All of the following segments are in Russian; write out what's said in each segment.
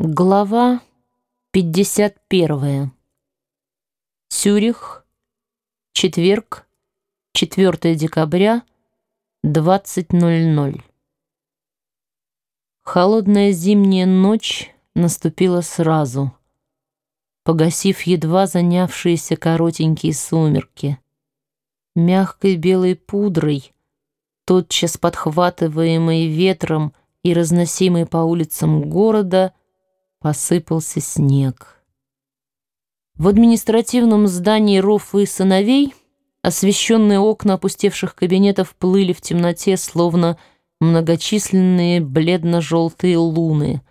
Глава 51. Цюрих, четверг, 4 декабря, 20.00. Холодная зимняя ночь наступила сразу, погасив едва занявшиеся коротенькие сумерки. Мягкой белой пудрой, тотчас подхватываемой ветром и разносимой по улицам города, посыпался снег. В административном здании Роффа и сыновей освещенные окна опустевших кабинетов плыли в темноте, словно многочисленные бледно-желтые луны.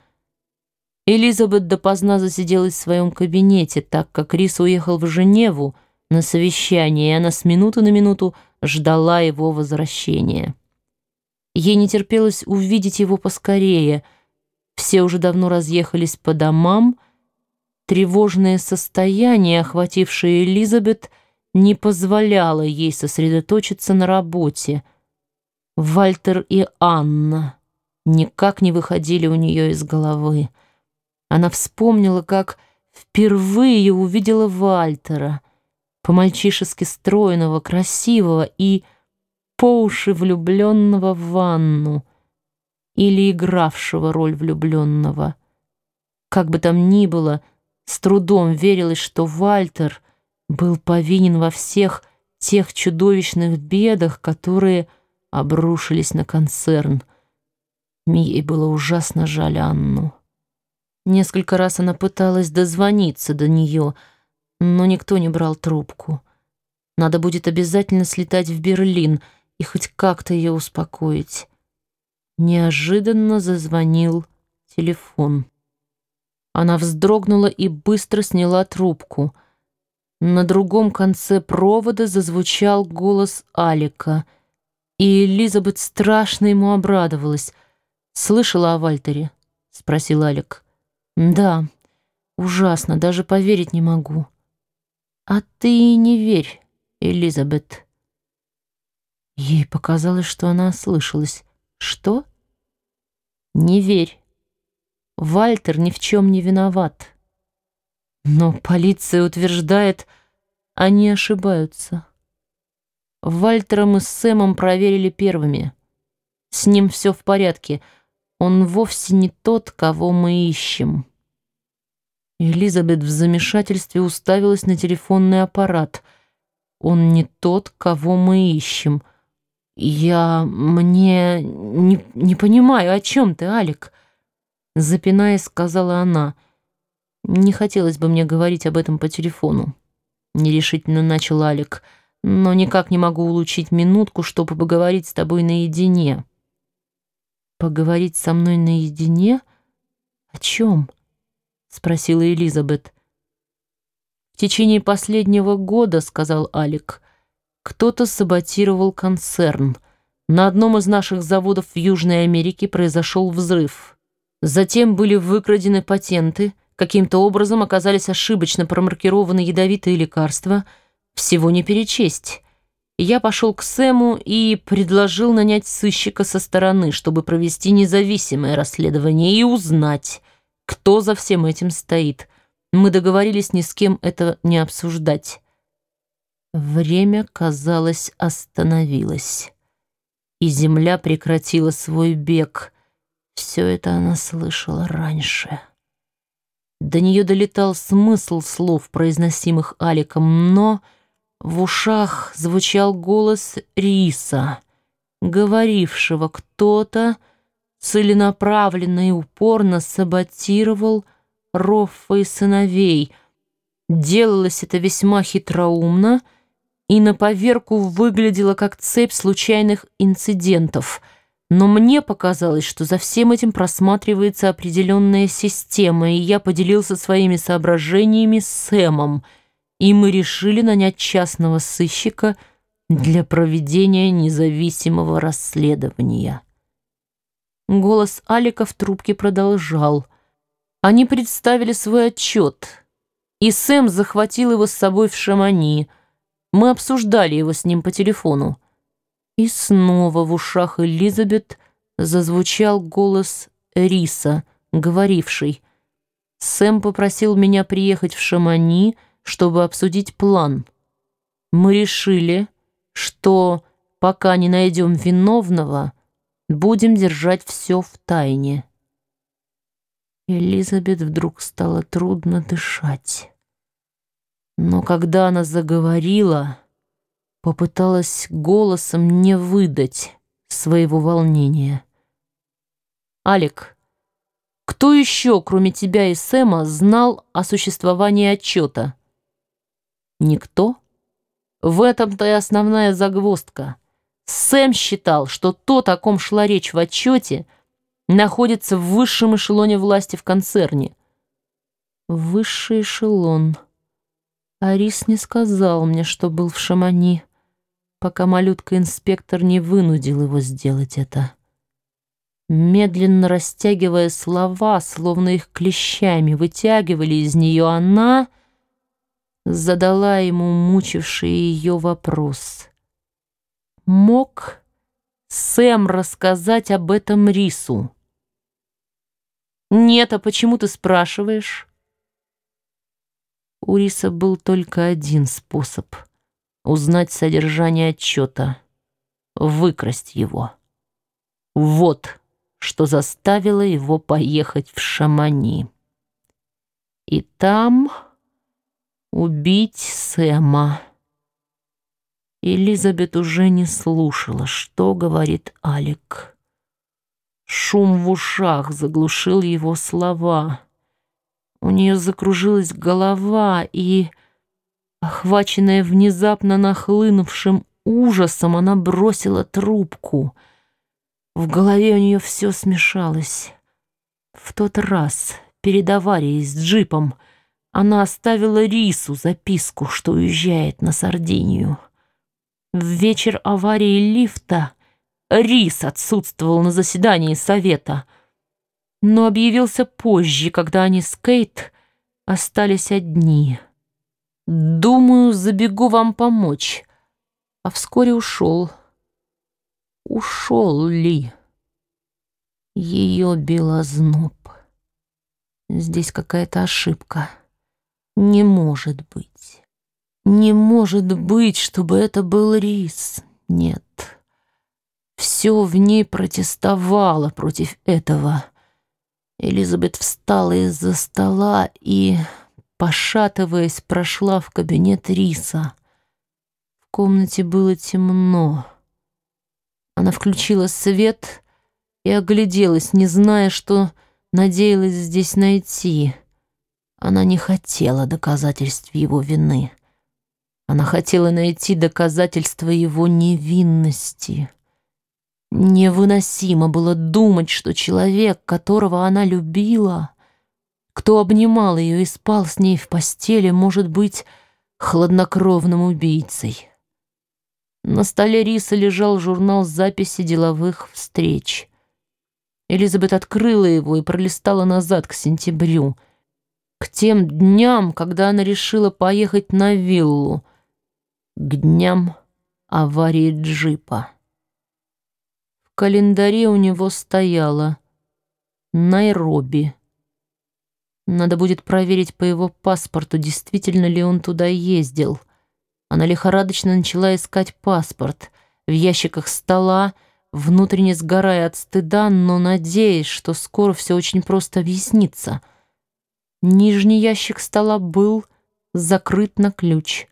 Элизабет допоздна засиделась в своем кабинете, так как Рис уехал в Женеву на совещание, и она с минуты на минуту ждала его возвращения. Ей не терпелось увидеть его поскорее — все уже давно разъехались по домам. Тревожное состояние, охватившее Элизабет, не позволяло ей сосредоточиться на работе. Вальтер и Анна никак не выходили у нее из головы. Она вспомнила, как впервые увидела Вальтера, по-мальчишески стройного, красивого и по уши влюбленного в ванну или игравшего роль влюбленного. Как бы там ни было, с трудом верилось, что Вальтер был повинен во всех тех чудовищных бедах, которые обрушились на концерн. Ей было ужасно жаль Анну. Несколько раз она пыталась дозвониться до нее, но никто не брал трубку. Надо будет обязательно слетать в Берлин и хоть как-то ее успокоить. Неожиданно зазвонил телефон. Она вздрогнула и быстро сняла трубку. На другом конце провода зазвучал голос Алика, и Элизабет страшно ему обрадовалась. «Слышала о Вальтере?» — спросил Алик. «Да, ужасно, даже поверить не могу». «А ты не верь, Элизабет». Ей показалось, что она ослышалась. Что? Не верь. Вальтер ни в чем не виноват. Но полиция утверждает, они ошибаются. Вальтера мы с Сэмом проверили первыми. С ним все в порядке. Он вовсе не тот, кого мы ищем. Элизабет в замешательстве уставилась на телефонный аппарат. Он не тот, кого мы ищем — «Я... мне... не, не понимаю, о чем ты, Алик?» Запинаясь, сказала она. «Не хотелось бы мне говорить об этом по телефону», — нерешительно начал Алик, «но никак не могу улучшить минутку, чтобы поговорить с тобой наедине». «Поговорить со мной наедине? О чем?» — спросила Элизабет. «В течение последнего года, — сказал Алик, — кто-то саботировал концерн. На одном из наших заводов в Южной Америке произошел взрыв. Затем были выкрадены патенты, каким-то образом оказались ошибочно промаркированы ядовитые лекарства. Всего не перечесть. Я пошел к Сэму и предложил нанять сыщика со стороны, чтобы провести независимое расследование и узнать, кто за всем этим стоит. Мы договорились ни с кем это не обсуждать. Время, казалось, остановилось, и земля прекратила свой бег. Все это она слышала раньше. До нее долетал смысл слов, произносимых Аликом, но в ушах звучал голос Риса, говорившего кто-то целенаправленно и упорно саботировал Роффа и сыновей. Делалось это весьма хитроумно — и на поверку выглядела как цепь случайных инцидентов. Но мне показалось, что за всем этим просматривается определенная система, и я поделился своими соображениями с Сэмом, и мы решили нанять частного сыщика для проведения независимого расследования. Голос Алика в трубке продолжал. Они представили свой отчет, и Сэм захватил его с собой в Шамани — мы обсуждали его с ним по телефону. И снова в ушах Элизабет зазвучал голос Риса, говоривший Сэм попросил меня приехать в Шамани, чтобы обсудить план. Мы решили, что пока не найдем виновного, будем держать все в тайне. Элизабет вдруг стало трудно дышать. Но когда она заговорила, попыталась голосом не выдать своего волнения. «Алик, кто еще, кроме тебя и Сэма, знал о существовании отчета?» «Никто?» В этом-то и основная загвоздка. Сэм считал, что то, о ком шла речь в отчете, находится в высшем эшелоне власти в концерне. Высший эшелон. Арис не сказал мне, что был в Шамани, пока малютка-инспектор не вынудил его сделать это. Медленно растягивая слова, словно их клещами вытягивали из нее она задала ему мучивший ее вопрос. Мог Сэм рассказать об этом Рису? «Нет, а почему ты спрашиваешь?» У Риса был только один способ узнать содержание отчета — выкрасть его. Вот что заставило его поехать в Шамани. И там... Убить Сэма. Элизабет уже не слушала, что говорит Алик. Шум в ушах заглушил его слова. У нее закружилась голова, и, охваченная внезапно нахлынувшим ужасом, она бросила трубку. В голове у нее все смешалось. В тот раз, перед аварией с джипом, она оставила Рису записку, что уезжает на Сардинию. В вечер аварии лифта Рис отсутствовал на заседании совета, но объявился позже, когда они с Кейт остались одни. «Думаю, забегу вам помочь», а вскоре ушел. Ушел ли? Ее бил Здесь какая-то ошибка. Не может быть. Не может быть, чтобы это был рис. Нет. Все в ней протестовало против этого. Элизабет встала из-за стола и, пошатываясь, прошла в кабинет риса. В комнате было темно. Она включила свет и огляделась, не зная, что надеялась здесь найти — она не хотела доказательств его вины. Она хотела найти доказательства его невинности. Невыносимо было думать, что человек, которого она любила, кто обнимал ее и спал с ней в постели, может быть хладнокровным убийцей. На столе Риса лежал журнал записи деловых встреч. Элизабет открыла его и пролистала назад к сентябрю — к тем дням, когда она решила поехать на виллу, к дням аварии джипа. Календаре у него стояло Найроби. Надо будет проверить по его паспорту, действительно ли он туда ездил. Она лихорадочно начала искать паспорт в ящиках стола, внутренне сгорая от стыда, но надеясь, что скоро все очень просто объяснится — Нижний ящик стола был закрыт на ключ.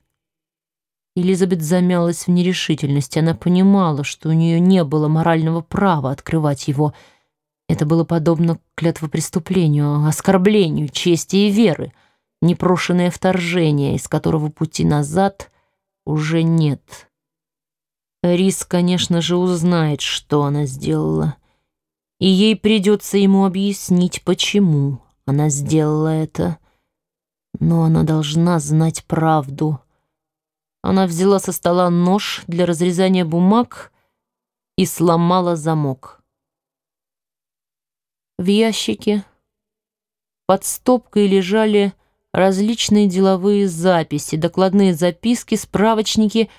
Элизабет замялась в нерешительности. Она понимала, что у нее не было морального права открывать его. Это было подобно клятвопреступлению, оскорблению чести и веры, непрошенное вторжение, из которого пути назад уже нет. Рис, конечно же, узнает, что она сделала, и ей придется ему объяснить, почему. Она сделала это, но она должна знать правду. Она взяла со стола нож для разрезания бумаг и сломала замок. В ящике под стопкой лежали различные деловые записи, докладные записки, справочники.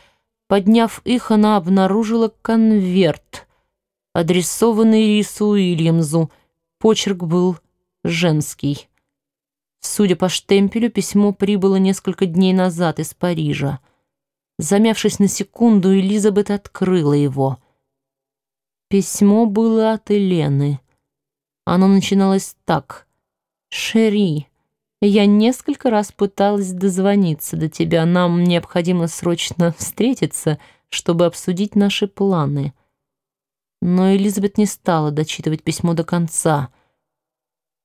Подняв их, она обнаружила конверт, адресованный Рису Уильямсу. Почерк был женский. Судя по штемпелю, письмо прибыло несколько дней назад из Парижа. Замявшись на секунду, Элизабет открыла его. Письмо было от Елены. Оно начиналось так. «Шери, я несколько раз пыталась дозвониться до тебя. Нам необходимо срочно встретиться, чтобы обсудить наши планы». Но Элизабет не стала дочитывать письмо до конца.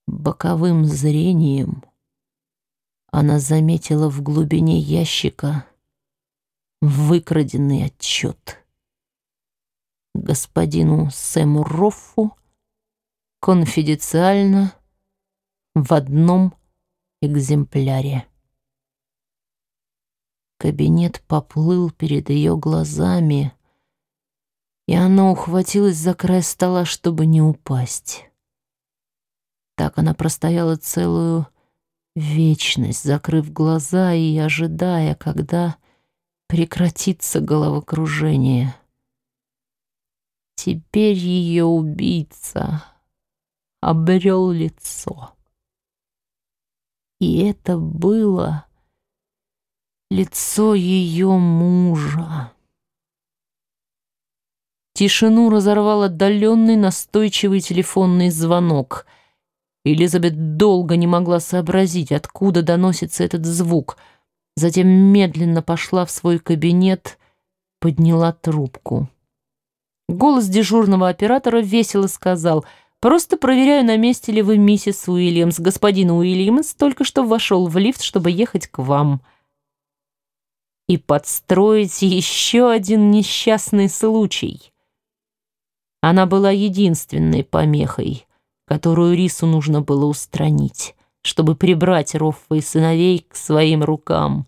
Боковым зрением она заметила в глубине ящика выкраденный отчет. Господину Сэму Роффу конфиденциально в одном экземпляре. Кабинет поплыл перед ее глазами, и она ухватилась за край стола, чтобы не упасть. Так она простояла целую вечность, закрыв глаза и ожидая, когда прекратится головокружение. Теперь ее убийца обрел лицо. И это было лицо ее мужа. Тишину разорвал отдаленный настойчивый телефонный звонок. Элизабет долго не могла сообразить, откуда доносится этот звук. Затем медленно пошла в свой кабинет, подняла трубку. Голос дежурного оператора весело сказал «Просто проверяю, на месте ли вы, миссис Уильямс. Господин Уильямс только что вошел в лифт, чтобы ехать к вам» и подстроить еще один несчастный случай. Она была единственной помехой, которую Рису нужно было устранить, чтобы прибрать Роффа и сыновей к своим рукам.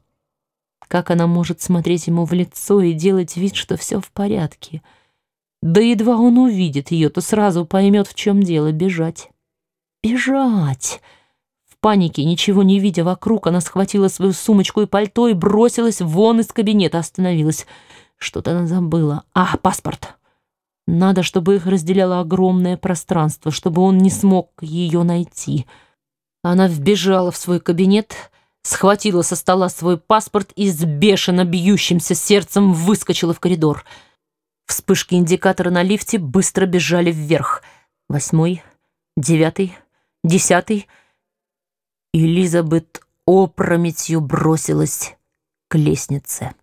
Как она может смотреть ему в лицо и делать вид, что все в порядке? Да едва он увидит ее, то сразу поймет, в чем дело, бежать. Бежать! В панике, ничего не видя вокруг, она схватила свою сумочку и пальто и бросилась вон из кабинета, остановилась. Что-то она забыла. А, паспорт! Надо, чтобы их разделяло огромное пространство, чтобы он не смог ее найти. Она вбежала в свой кабинет, схватила со стола свой паспорт и с бешено бьющимся сердцем выскочила в коридор. Вспышки индикатора на лифте быстро бежали вверх. Восьмой, девятый, десятый. Элизабет опрометью бросилась к лестнице.